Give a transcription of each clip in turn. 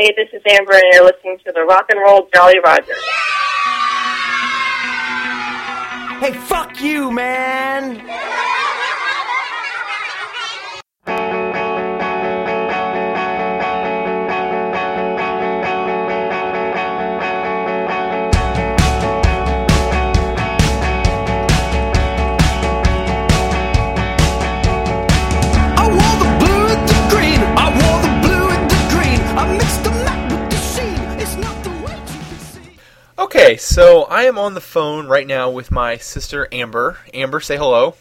Hey, this is Amber, and you're listening to the Rock and Roll Jolly Roger. Hey, fuck you, man! Okay, so I am on the phone right now with my sister Amber. Amber, say hello.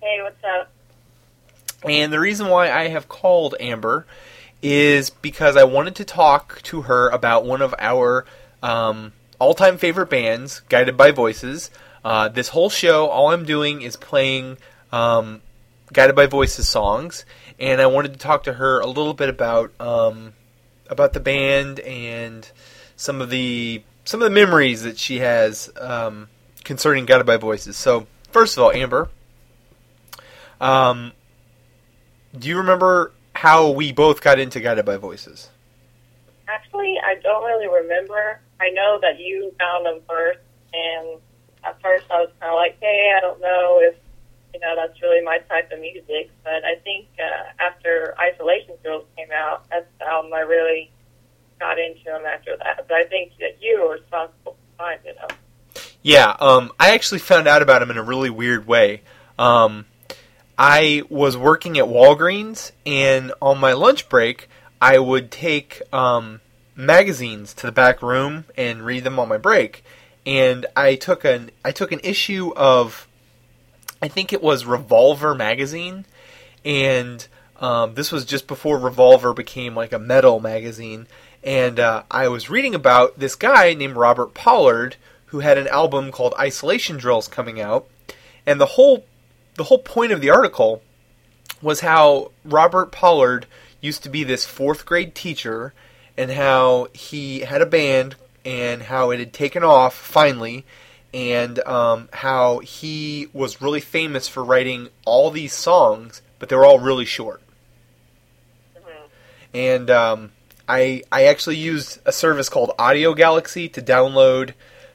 Hey, what's up? And the reason why I have called Amber is because I wanted to talk to her about one of our um, all-time favorite bands, Guided by Voices. Uh, this whole show, all I'm doing is playing um, Guided by Voices songs, and I wanted to talk to her a little bit about um, about the band and some of the some of the memories that she has um, concerning Guided by Voices. So, first of all, Amber, um, do you remember how we both got into Guided by Voices? Actually, I don't really remember. I know that you found them first, and at first I was kind of like, hey, I don't know if, you know, that's really my type of music. But I think uh, after Isolation Drills came out, that's the album I really got into them after that. But I think that you were responsible for finding them. Yeah, um, I actually found out about him in a really weird way. Um, I was working at Walgreens, and on my lunch break, I would take um, magazines to the back room and read them on my break. And I took an I took an issue of, I think it was Revolver magazine, and um, this was just before Revolver became like a metal magazine. And uh, I was reading about this guy named Robert Pollard who had an album called Isolation Drills coming out, and the whole the whole point of the article was how Robert Pollard used to be this fourth grade teacher, and how he had a band, and how it had taken off finally, and um, how he was really famous for writing all these songs, but they were all really short. And um, I I actually used a service called Audiogalaxy to download.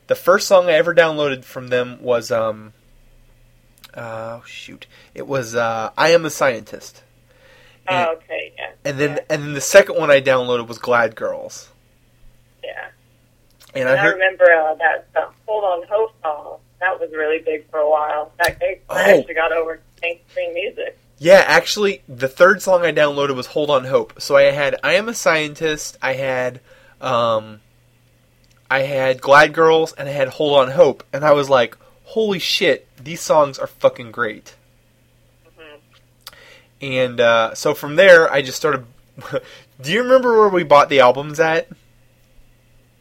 The first song I ever downloaded from them was um, uh, shoot, it was uh, "I Am a Scientist," and, Oh, okay, yeah. and then yeah, and then the second one I downloaded was "Glad Girls," yeah. and And I I heard remember uh, that the Hold On Hope song. That was really big for a while. That they Oh. actually got over mainstream music. Yeah, actually, the third song I downloaded was "Hold On Hope." So I had "I Am a Scientist," I had, um, I had "Glad Girls," and I had "Hold On Hope," and I was like, "Holy shit, these songs are fucking great!" And uh, so from there, I just started. Do you remember where we bought the albums at?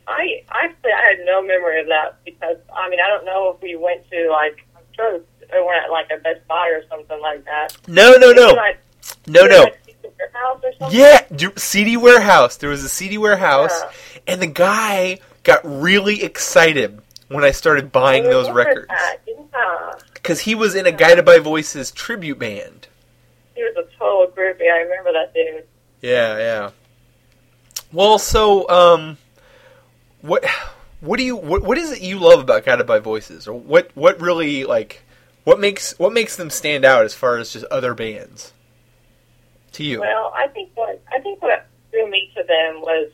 I actually I had no memory of that because I mean I don't know if we went to like I'm sure went at like a Best Buy or something like that. No, no, no, like, no, no. like, Secret House or something. Yeah, CD warehouse. There was a CD warehouse, Yeah. and the guy got really excited when I started buying I those records That. Yeah. because he was in a Guided by Voices tribute band. He was a total groupie. I remember that dude. Yeah, yeah. Well, so um, what what do you what what is it you love about Guided by Voices, or what what really like what makes what makes them stand out as far as just other bands to you? Well, I think what I think what drew me to them was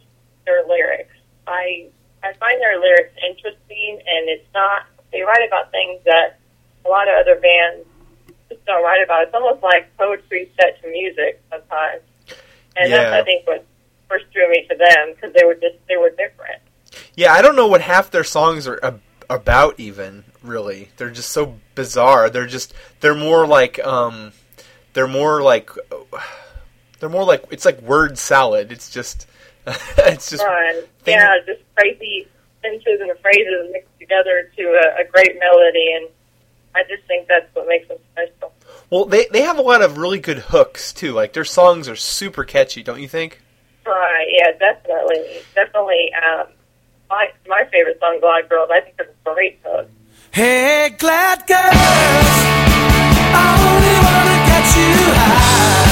their lyrics. I I find their lyrics interesting, and it's not they write about things that a lot of other bands just don't write about. It's almost like poetry set to music sometimes, and Yeah. that's I think what first drew me to them because they were just they were different. Yeah, I don't know what half their songs are ab- about even, really. They're just so bizarre. They're just they're more like um they're more like they're more like it's like word salad. It's just it's just Fun, yeah, just crazy sentences and phrases mixed together to a, a great melody, and I just think that's what makes them special. well they they have a lot of really good hooks too. Like their songs are super catchy, don't you think? Right, yeah, definitely. Definitely. Um, my, my favorite song, Glad Girls, I think it's a great hook. Hey, glad girls, I only wanna get you high.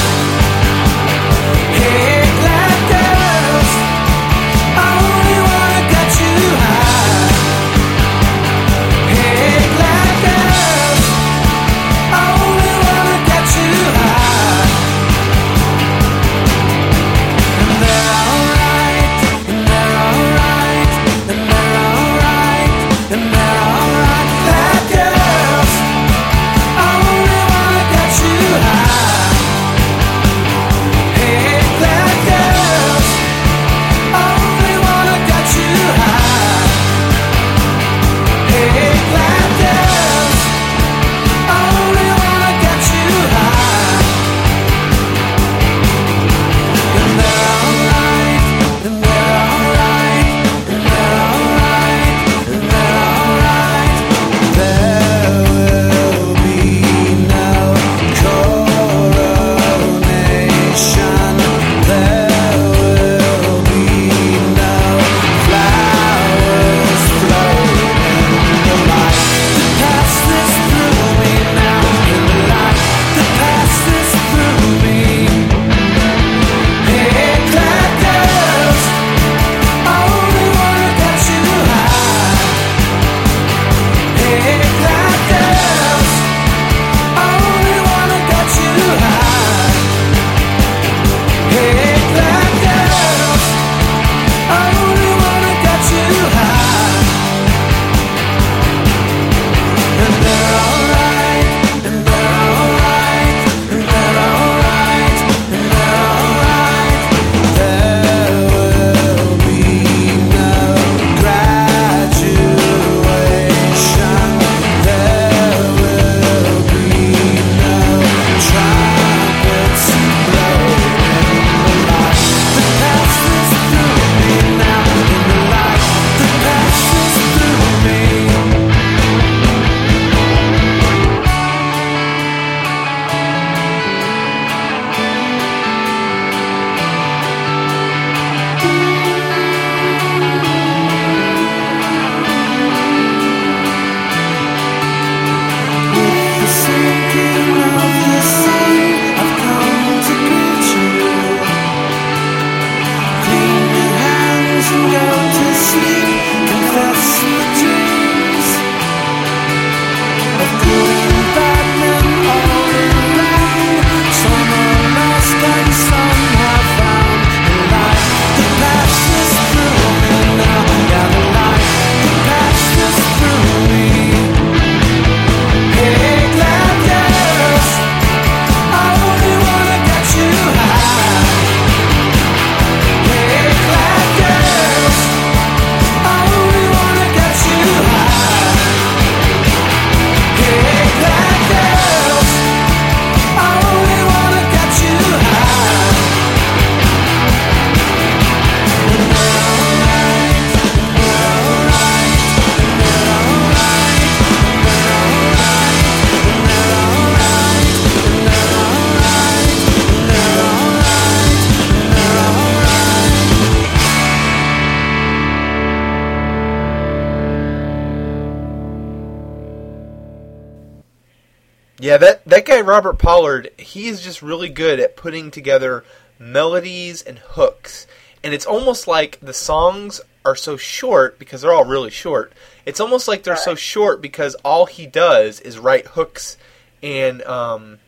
Robert Pollard, he is just really good at putting together melodies and hooks. And it's almost like the songs are so short because they're all really short. It's almost like they're so short because all he does is write hooks and um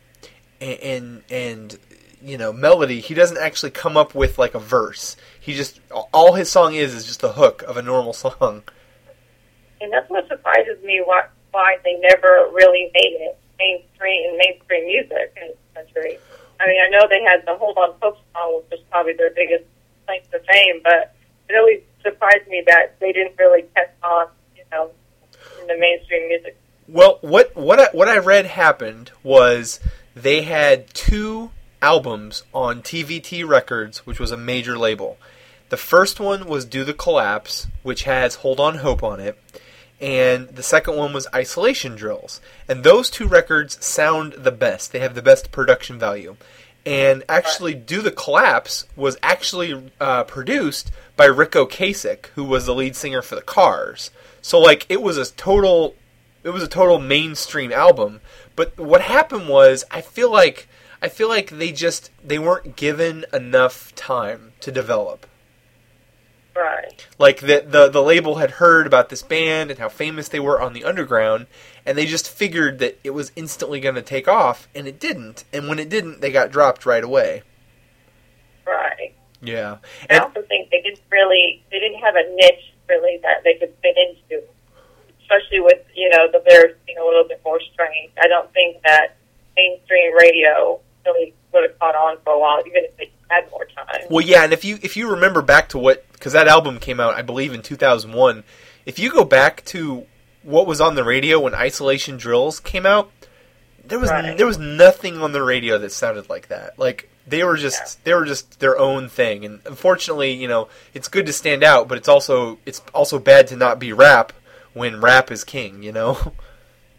and and, and you know melody. He doesn't actually come up with like a verse. He just all his song is is just the hook of a normal song. And that's what surprises me why why they never really made it mainstream mainstream music in this country. I mean, I know they had the Hold On Hope song, which was probably their biggest claim to fame, but it always surprised me that they didn't really catch on, you know, in the mainstream music. Well, what what I, what I read happened was they had two albums on TVT Records, which was a major label. The first one was Do the Collapse, which has Hold On Hope on it, and the second one was Isolation Drills. And those two records sound the best. They have the best production value. And actually, Do the Collapse was actually uh, produced by Ric Ocasek, who was the lead singer for the Cars. So like it was a total it was a total mainstream album. But what happened was I feel like I feel like they just they weren't given enough time to develop. Right. Like the, the the label had heard about this band and how famous they were on the underground, and they just figured that it was instantly going to take off, and it didn't. And when it didn't, they got dropped right away. Right. Yeah, And I also think they didn't really, they didn't have a niche really that they could fit into, especially with, you know, the Bears being a little bit more strange. I don't think that mainstream radio really would have caught on for a while, even if they had more time. well, yeah, and if you if you remember back to what because that album came out, I believe in two thousand one. If you go back to what was on the radio when Isolation Drills came out, there was Right. there was nothing on the radio that sounded like that. Like they were just they were just their own thing. And unfortunately, you know, it's good to stand out, but it's also it's also bad to not be rap when rap is king. You know.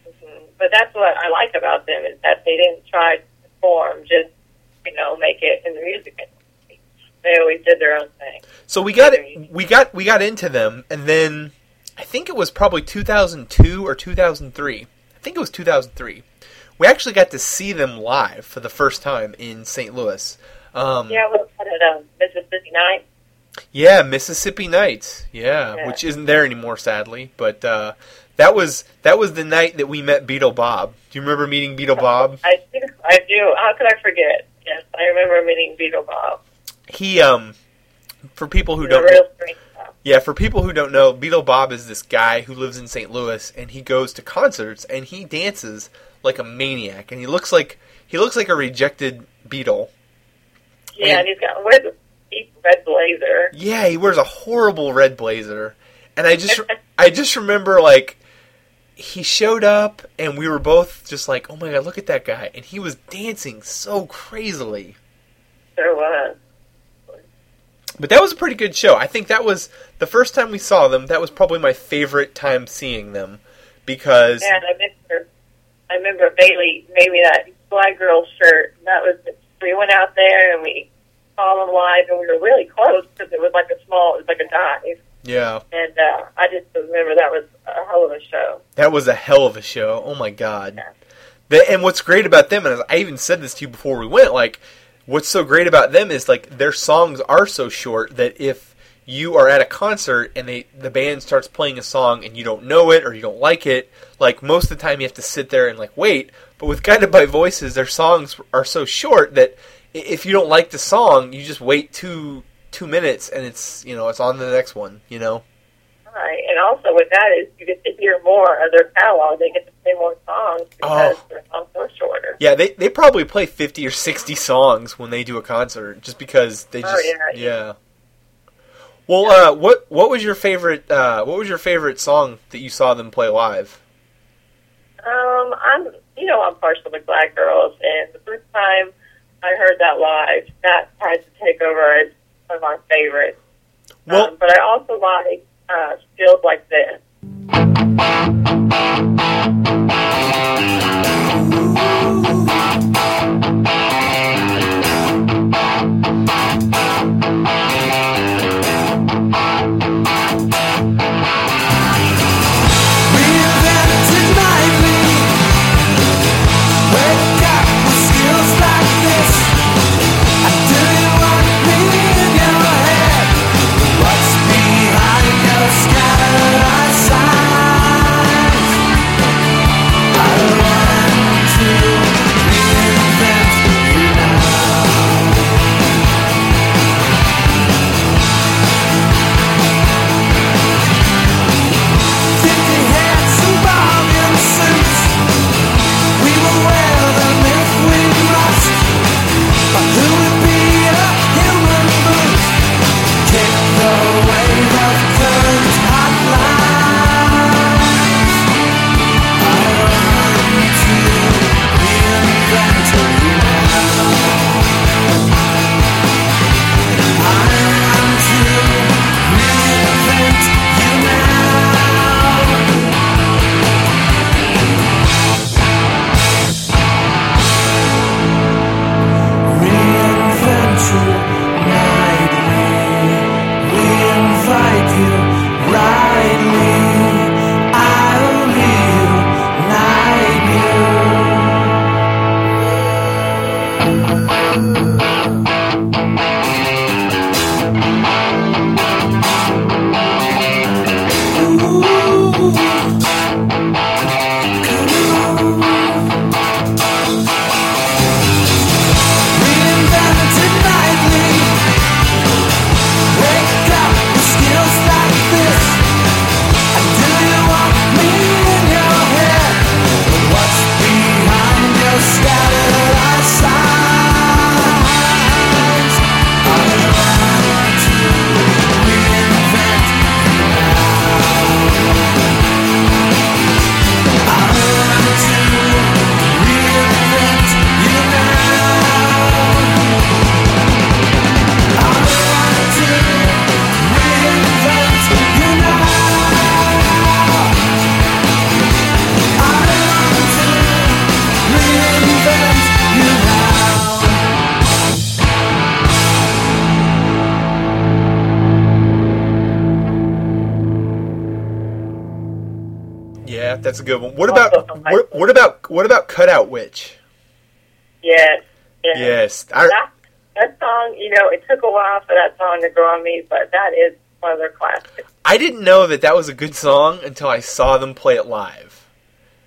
Mhm. But that's what I like about them is that they didn't try to form just, you know, make it in the music. They always did their own thing. So we got it. We got we got into them, and then I think it was probably 2002 or 2003. I think it was 2003. We actually got to see them live for the first time in St. Louis. Um, Yeah, we had it um, Mississippi Night. yeah, Mississippi Nights. Yeah, Yeah. which isn't there anymore, sadly. But uh, that was that was the night that we met Beatle Bob. Do you remember meeting Beatle Bob? I do. I do. How could I forget? Yes, I remember meeting Beatle Bob. He um, for people who don't stuff. Yeah, for people who don't know, Beatle Bob is this guy who lives in St. Louis and he goes to concerts and he dances like a maniac and he looks like he looks like a rejected Beatle. Yeah, And- and he's got wears a deep red blazer. Yeah, he wears a horrible red blazer. And I just I just remember like he showed up and we were both just like, "Oh my god, look at that guy." And he was dancing so crazily. There was. But that was a pretty good show. I think that was the first time we saw them. That was probably my favorite time seeing them because And I remember, I remember Bailey made me that Fly Girl shirt. And that was we went out there and we saw them live, and we were really close because it was like a small, it was like a dive. yeah, And uh, I just remember that was a hell of a show. That was a hell of a show. Oh my god. Yeah. The, and what's great about them, and I even said this to you before we went, like, what's so great about them is like their songs are so short that if you are at a concert and they the band starts playing a song and you don't know it or you don't like it, like most of the time you have to sit there and like wait. But with Guided by Voices, their songs are so short that if you don't like the song, you just wait two two minutes and it's you know it's on to the next one. You know. Right. And also with that is you get to hear more of their catalog. They get to play more songs because Oh. their songs are shorter. Yeah, they they probably play fifty or sixty songs when they do a concert, just because they Oh, just yeah. yeah. Well, uh, what what was your favorite uh, what was your favorite song that you saw them play live? Um, I'm, you know, I'm partial to Glad Girls, and the first time I heard that live, that had to take over as one of my favorites. Well, um, but I also like uh, Skills Like This. A good one. What about oh, what, school. what about what about Cutout Witch? Yes. yes. Yes, I, That, that song, you know, it took a while for that song to grow on me, but that is one of their classics. I didn't know that that was a good song until I saw them play it live.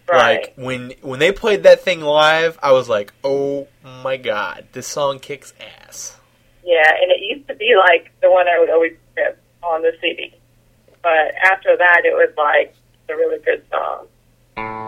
Right. Like when when they played that thing live, I was like, "Oh my god, this song kicks ass." Yeah, and it used to be like the one I would always skip on the CD. But after that, it was like a really good song. Thank you.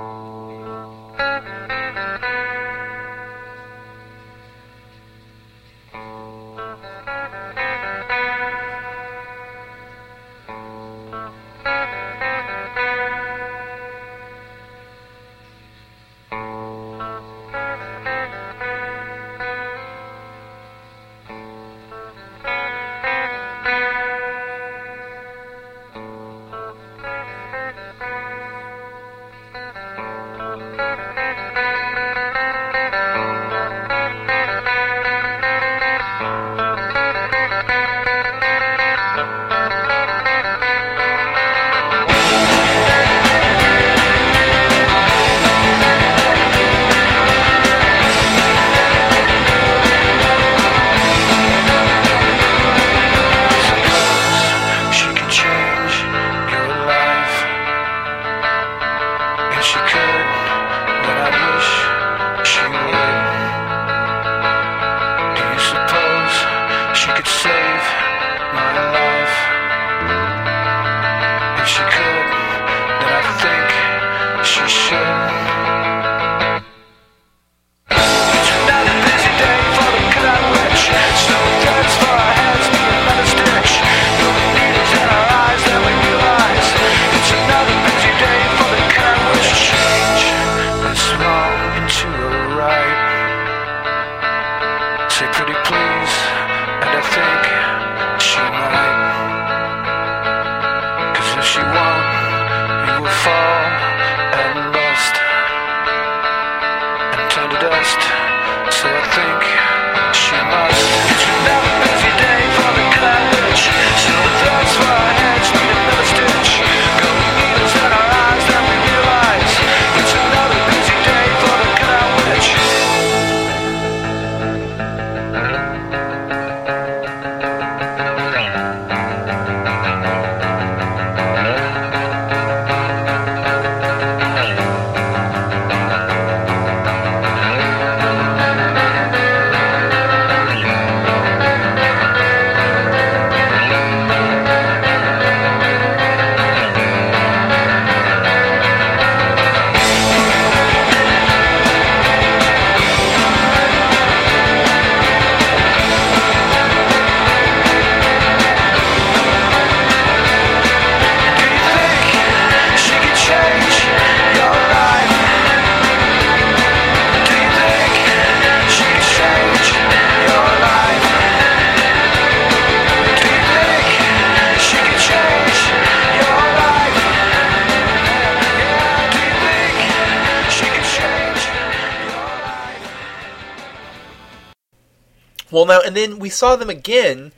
Now and then we saw them again,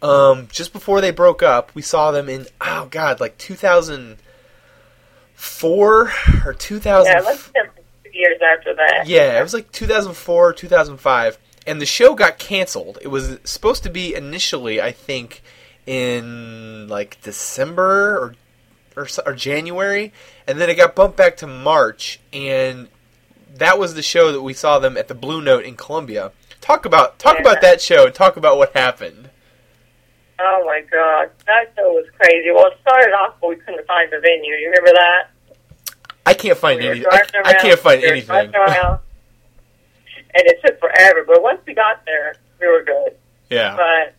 um, just before they broke up. We saw them in oh god, like two thousand four or two thousand. Yeah, let's years after that. Yeah, it was like 2004, 2005, and the show got canceled. It was supposed to be initially, I think, in like December or or, or January, and then it got bumped back to March, and that was the show that we saw them at the Blue Note in Columbia. Talk about talk Yeah. about that show talk about what happened. Oh my god, that show was crazy. Well, it started off, but we couldn't find the venue. You remember that? I can't find We were. I, I can't find we anything. and it took forever. But once we got there, we were good. yeah. But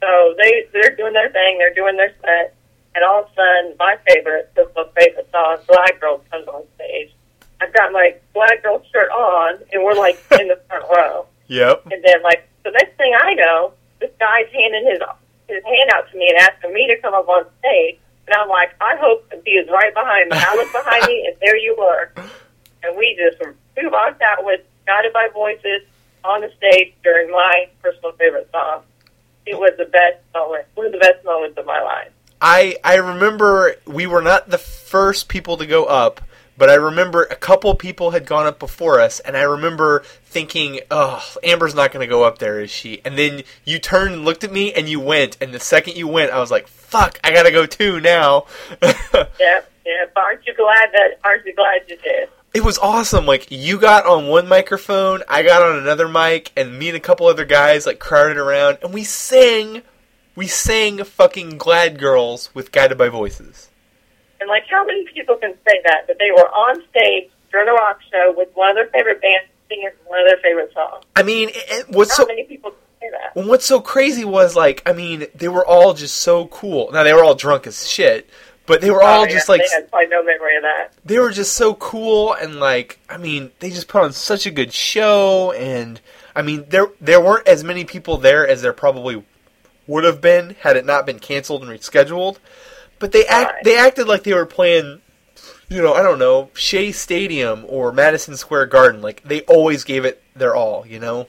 so they they're doing their thing, they're doing their set, and all of a sudden, my favorite, my favorite song, "Glad Girl" comes on stage. I've got my black girl shirt on, and we're like in the front row. Yep. And then, like, the next thing I know, this guy's handing his his hand out to me and asking me to come up on stage. And I'm like, I hope he is right behind me. I look behind me, and there you were. And we just we rocked out with "Guided by Voices" on the stage during my personal favorite song. It was the best moment, one of the best moments of my life. I I remember we were not the first people to go up, but I remember a couple people had gone up before us, and I remember thinking, "Oh, Amber's not going to go up there, is she?" And then you turned and looked at me, and you went. And the second you went, I was like, "Fuck, I got to go too now." Yeah, yeah. Aren't you glad that? Aren't you glad you did? it was awesome. Like you got on one microphone, I got on another mic, and me and a couple other guys like crowded around, and we sang, we sang fucking "Glad Girls" with "Guided by Voices." And like, how many people can say that that they were on stage during a rock show with one of their favorite bands singing one of their favorite songs? I mean, it, it- what's How so many people can say that? Well, what's so crazy was like, I mean, they were all just so cool. Now they were all drunk as shit, but they were oh, all Oh, just like they had probably no memory of that. they were just so cool and like, I mean, they just put on such a good show and I mean, there there weren't as many people there as there probably would have been had it not been canceled and rescheduled. But they act they acted like they were playing you know, I don't know, Shea Stadium or Madison Square Garden. Like they always gave it their all, you know?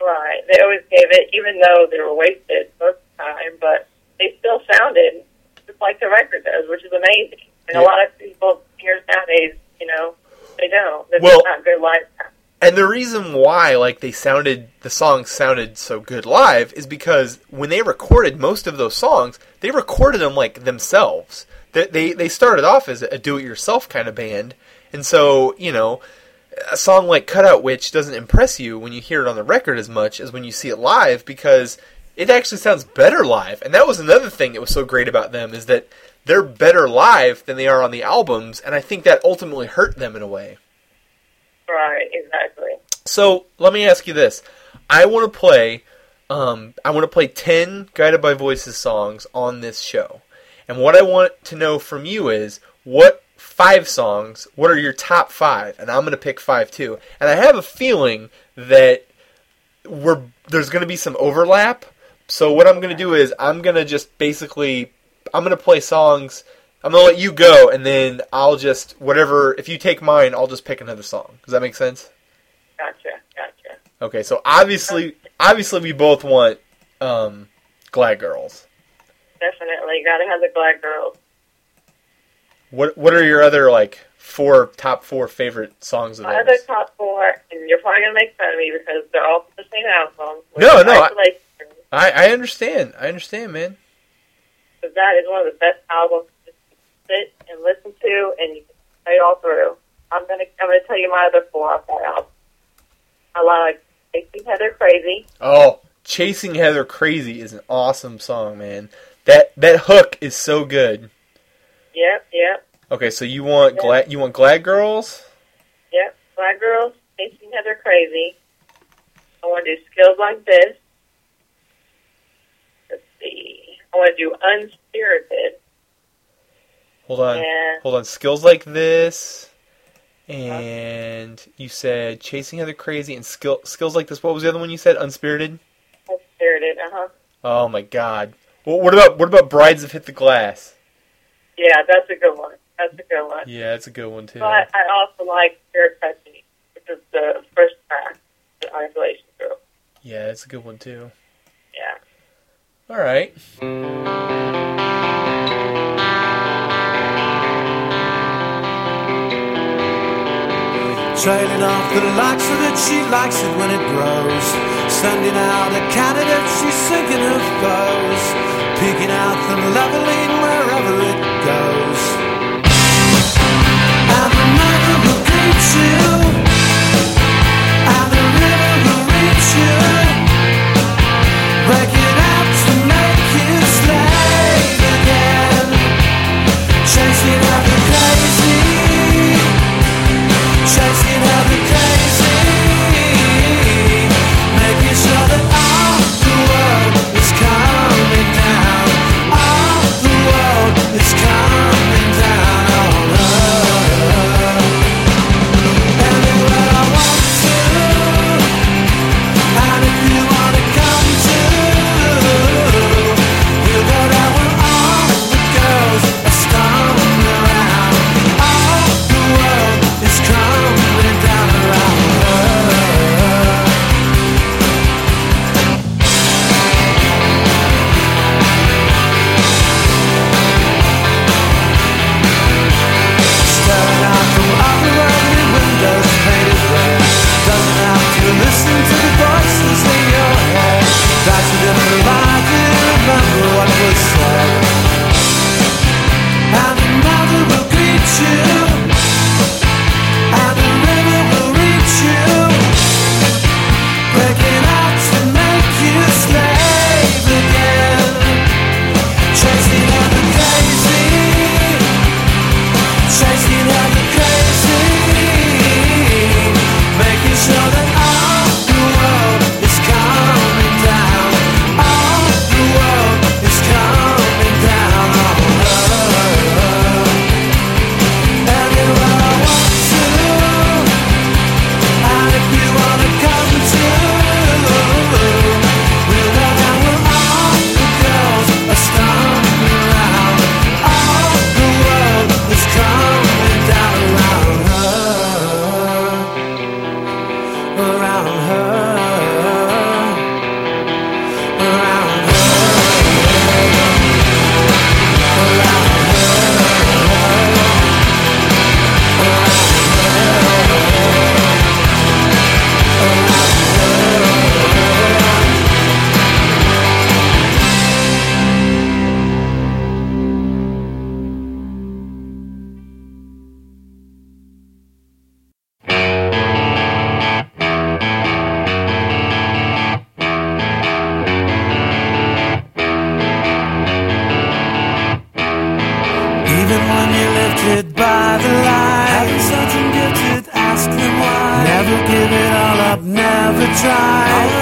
Right. They always gave it, even though they were wasted most of the time, but they still sounded just like the record does, which is amazing. And Yeah. a lot of people, singers nowadays, you know, they don't. They're Well- not good live. And the reason why like they sounded the songs sounded so good live is because when they recorded most of those songs, they recorded them like themselves. They they, they started off as a do-it-yourself kind of band, and so you know, a song like "Cutout Witch" doesn't impress you when you hear it on the record as much as when you see it live because it actually sounds better live. And that was another thing that was so great about them is that they're better live than they are on the albums, and I think that ultimately hurt them in a way. Right, exactly. So let me ask you this: I want to play, um, I want to play ten Guided by Voices songs on this show, and what I want to know from you is what five songs, what are your top five, and I'm going to pick five too. And I have a feeling that we're there's going to be some overlap. So what I'm going to do is I'm going to just basically I'm going to play songs. I'm going to let you go, and then I'll just whatever. If you take mine, I'll just pick another song. Does that make sense? Gotcha, gotcha. Okay, so obviously, obviously, we both want um, Glad Girls. Definitely. Gotta have the Glad Girls. What What are your other like four top four favorite songs of My other top four, and you're probably gonna make fun of me because they're all from the same album. No, no, I- I I understand. I understand, man. Because that is one of the best albums to sit and listen to, and you can play all through. I'm gonna I'm gonna tell you my other four off that album. I like Chasing Heather Crazy. Oh, Chasing Heather Crazy is an awesome song, man. That that hook is so good. Yep, yep, Okay, so you want Yeah. glad you want Glad Girls? yep. Glad Girls, Chasing Heather Crazy. I want to do Skills Like This. Let's see. I want to do Unspirited. Hold on, And hold on. Skills like this, and you said Chasing Heather Crazy and skill skills like this. What was the other one you said? Unspirited. Unspirited, uh huh. Oh my God. Well, what about what about Brides Have Hit the Glass? Yeah, that's a good one. That's a good one. Yeah, that's a good one too. But I also like Fair Touching, which is the first track, the Isolation Group. Yeah, that's a good one too. Yeah. All right. Trailing off the likes of it, she likes it when it grows. Sending out a candidate, she's sinking her foes. Picking out the leveling wherever it goes. And the mother will greet you. And the river will reach you. Chasing after crazy, try.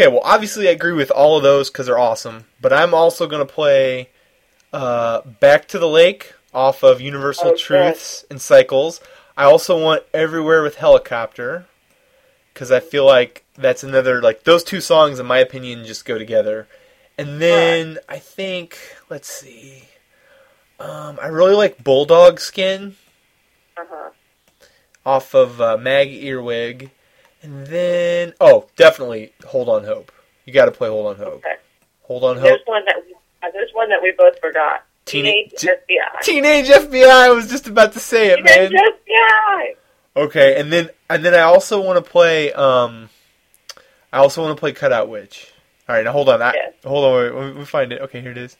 Okay, well, obviously I agree with all of those because they're awesome. But I'm also going to play uh, Back to the Lake off of Universal Oh. Truths and Cycles. I also want Everywhere with Helicopter because I feel like that's another, like, those two songs, in my opinion, just go together. And then I think, let's see, um, I really like Bulldog Skin uh-huh. off of uh, Mag Earwig. And then, oh, definitely Hold on Hope. You got to play Hold on Hope. Okay. Hold on Hope. There's one that we, uh, there's one that we both forgot. Teeny- Teenage FBI. Teenage FBI. I was just about to say it, Teenage man. FBI. Okay, and then and then I also want to play. Um, I also want to play Cutout Witch. All right, now hold on. I, Yes. Hold on, wait, wait, we find it. Okay, here it is.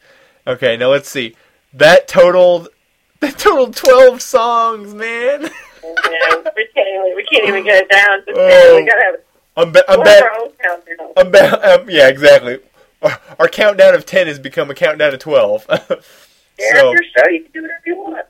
Okay, now let's see. That totaled. That totaled twelve songs, man. We can't even we can't even get it down to Oh. We gotta have I'm ba- I'm ba- of our own countdown. I'm um, yeah, exactly. Our, our countdown of ten has become a countdown of twelve. Yeah, so your show. You can do whatever you want.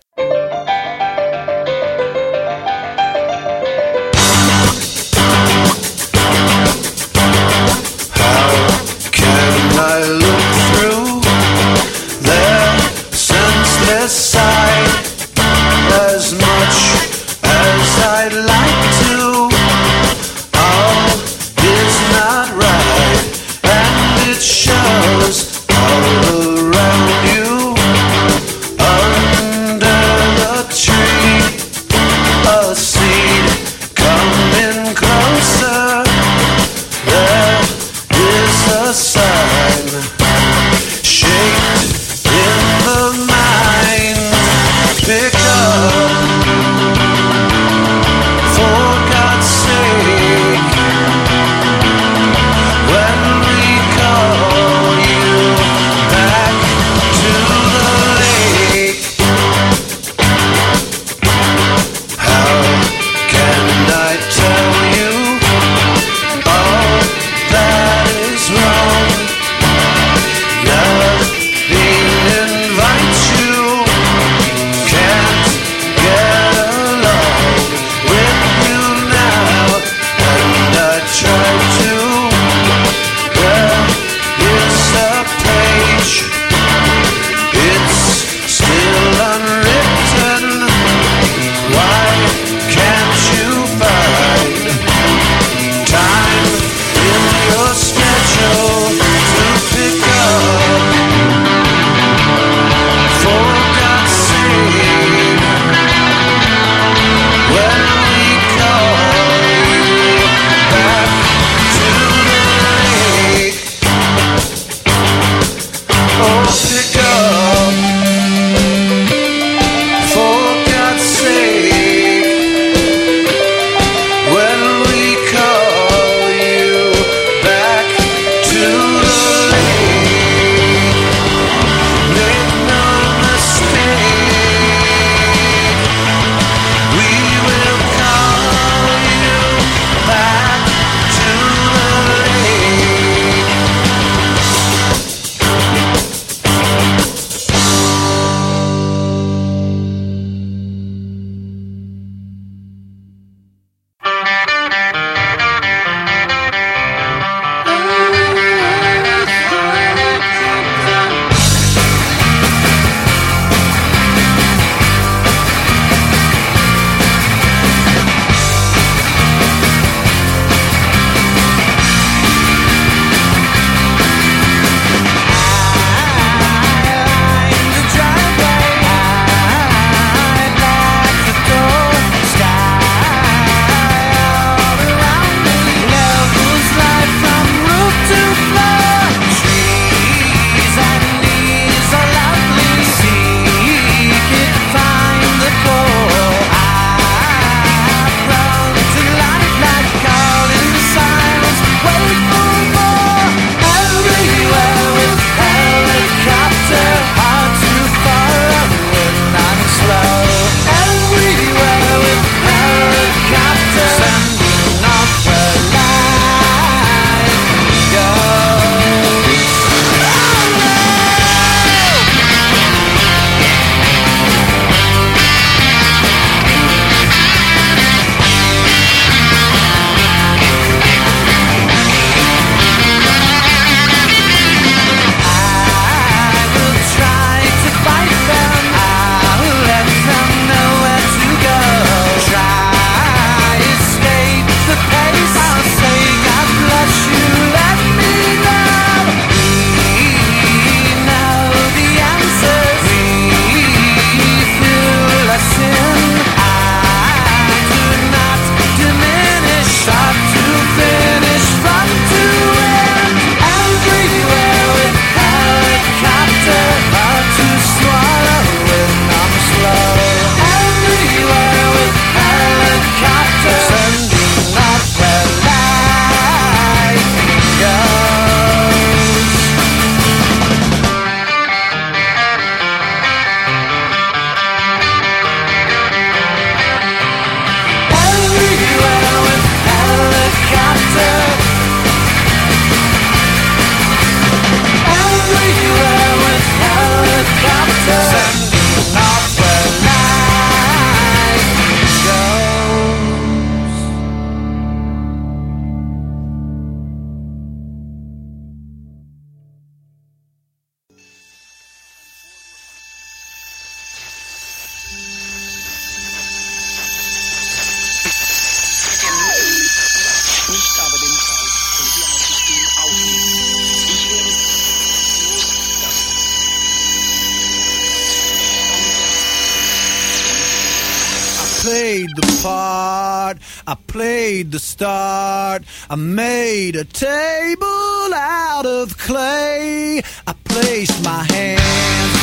I made a table out of clay. I placed my hands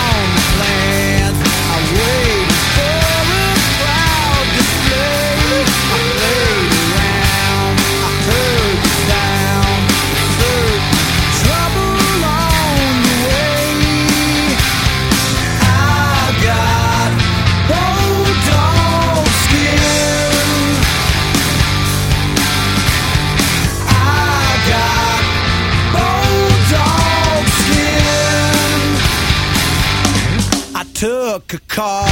on the plants. I waited. a car.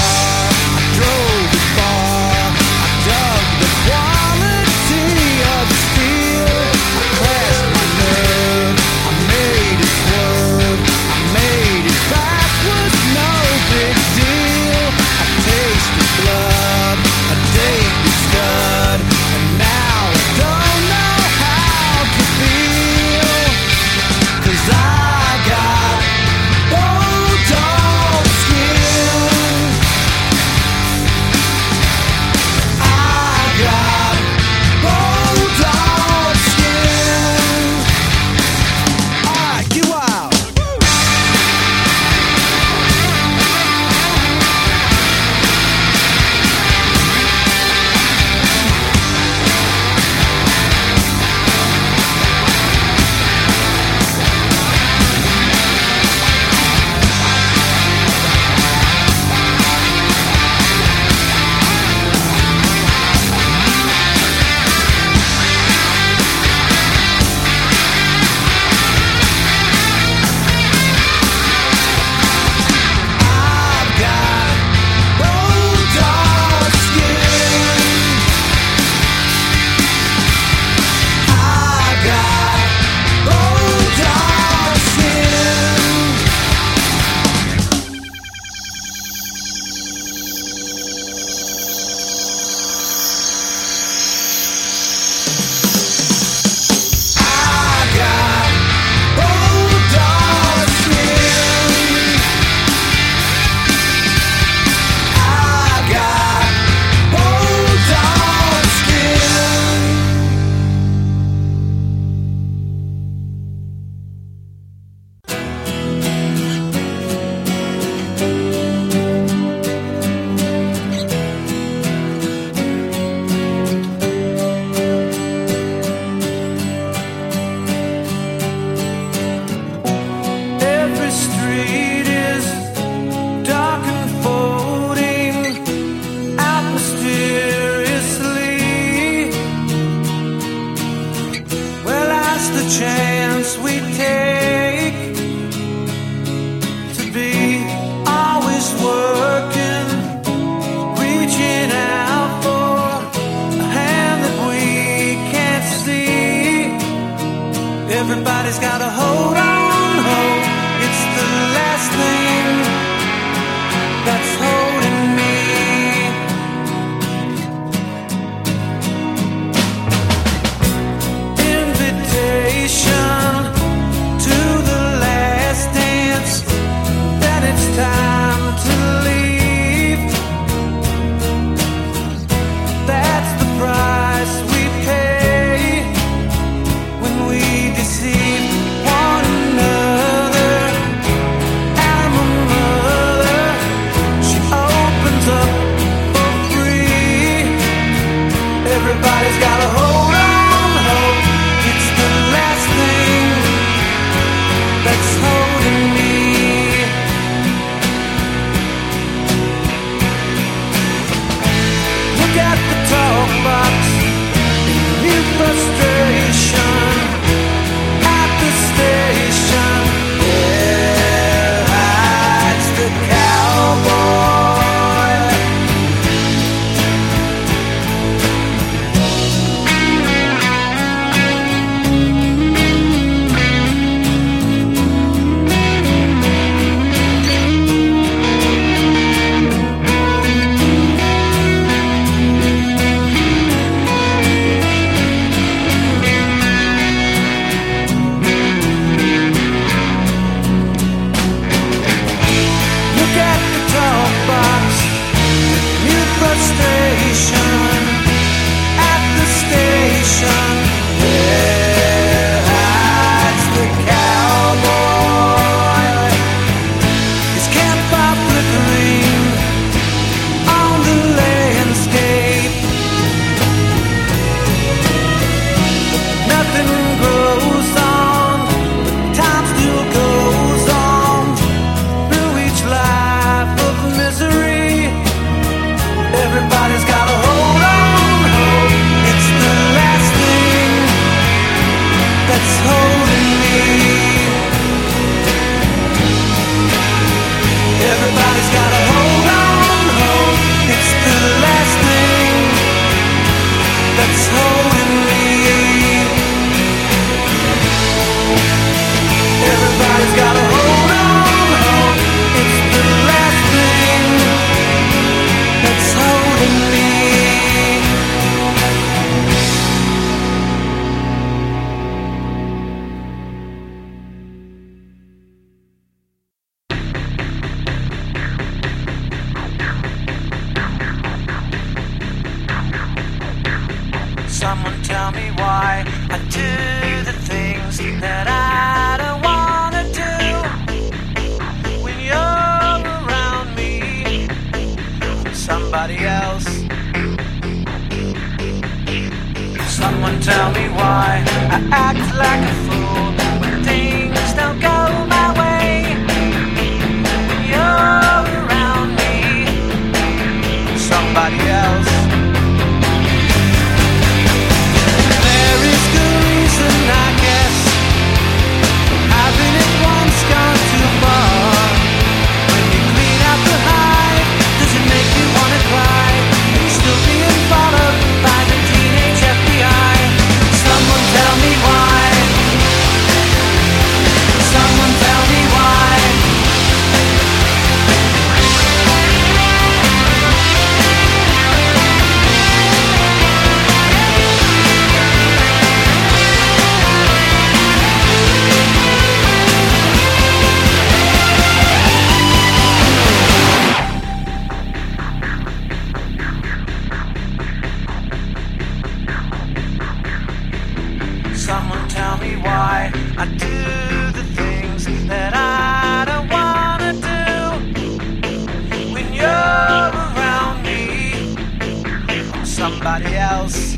Somebody else.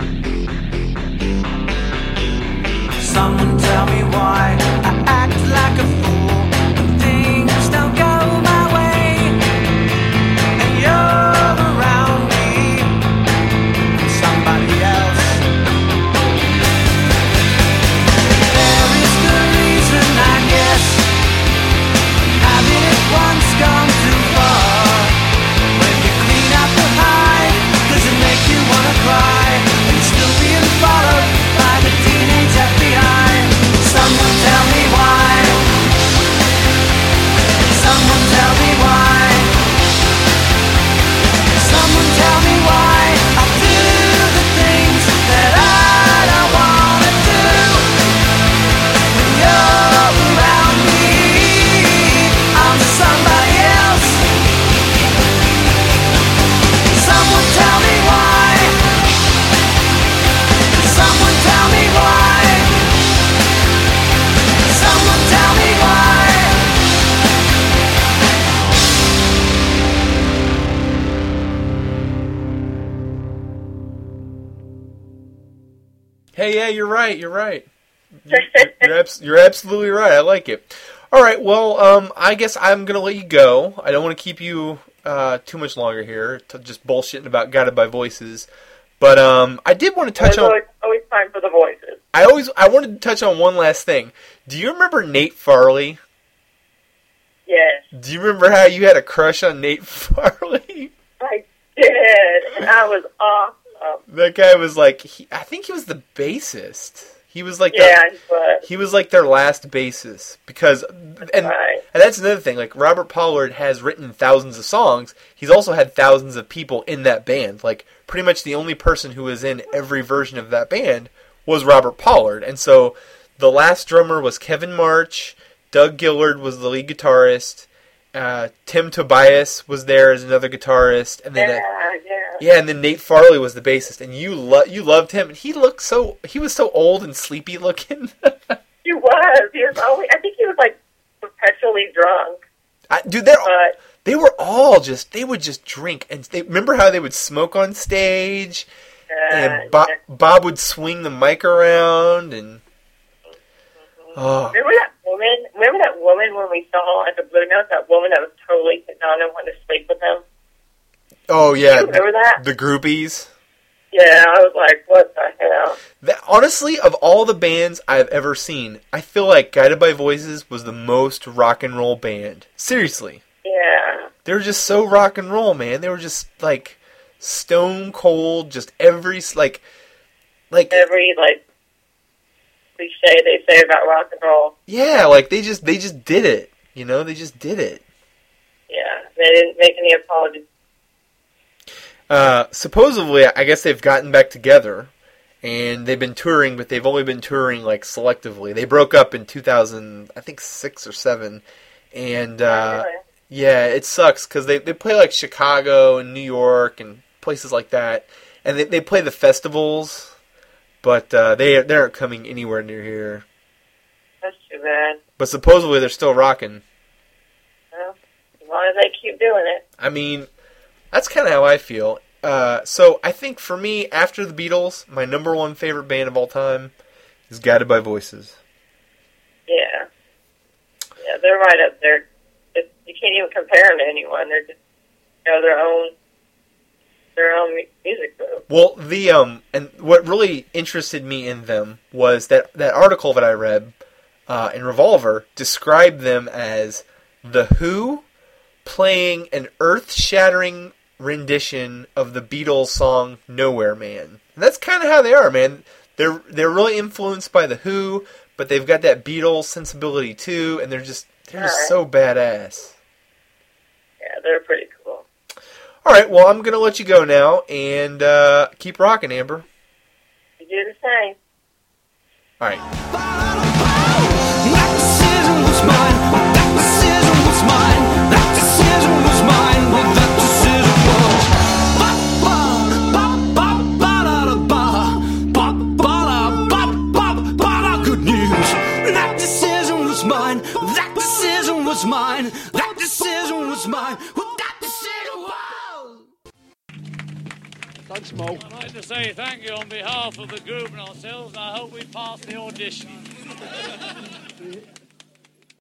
Someone tell me why yeah, you're right. You're. You're, abs- you're absolutely right. I like it. All right. Well, um, I guess I'm gonna let you go. I don't want to keep you uh, too much longer here, to just bullshitting about guided by voices. But um, I did want to touch on. always, always time for the voices. I always I wanted to touch on one last thing. Do you remember Nate Farley? Yes, Do you remember how you had a crush on Nate Farley? I did, and I was awesome. That guy was like, he, I think he was the bassist. He was like, the- Yeah, but he was like their last bassist because, and, Right. and that's another thing. Like Robert Pollard has written thousands of songs. He's also had thousands of people in that band. Like pretty much the only person who was in every version of that band was Robert Pollard. And so the last drummer was Kevin March. Doug Gillard was the lead guitarist. Uh, Tim Tobias was there as another guitarist, and then yeah, yeah. Yeah, and then Nate Farley was the bassist, and you lo- you loved him, and he looked so he was so old and sleepy looking. He was. He was always. I think he was like perpetually drunk. I, dude, they're But they were all just they would just drink, and they remember how they would smoke on stage, uh, and Bob, Bob would swing the mic around, and oh remember that woman? Remember that woman when we saw at the Blue Note? That woman that was totally on and wanted to sleep with him. Oh yeah, You remember that? the groupies. Yeah, I was like, what the hell? That, honestly, of all the bands I've ever seen, I feel like Guided by Voices was the most rock and roll band. Seriously. Yeah. They were just so rock and roll, man. They were just like stone cold, just every like like Every like cliche they say about rock and roll. yeah, like they just they just did it. You know, they just did it. Yeah, they didn't make any apologies. Uh, supposedly, I guess they've gotten back together, and they've been touring, but they've only been touring like selectively. They broke up in 2000, I think six or seven, and uh, Really? yeah, it sucks because they they play like Chicago and New York and places like that, and they they play the festivals, but uh, they they aren't coming anywhere near here. That's too bad. But supposedly they're still rocking. Well, as long as they keep doing it. I mean, that's kind of how I feel. Uh, so I think for me, after the Beatles, my number one favorite band of all time is Guided by Voices. Yeah. Yeah, they're right up there. It, you can't even compare them to anyone. They're just, you know, their own, their own music group. Well, the um, and what really interested me in them was that that article that I read uh, in Revolver described them as the Who playing an earth-shattering rendition of the Beatles song "Nowhere Man." And that's kind of how they are, man. They're they're really influenced by the Who, but they've got that Beatles sensibility too, and they're just they're just so badass. Yeah, they're pretty cool. All right, well, I'm gonna let you go now and uh, keep rocking, Amber. You do the same. All right. Mine. That decision was mine. Well, that decision was. Thanks, Mo. I'd like to say thank you on behalf of the group and ourselves, and I hope we pass the audition.